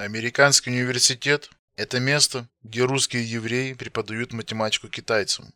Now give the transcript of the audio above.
Американский университет – это место, где русские евреи преподают математику китайцам.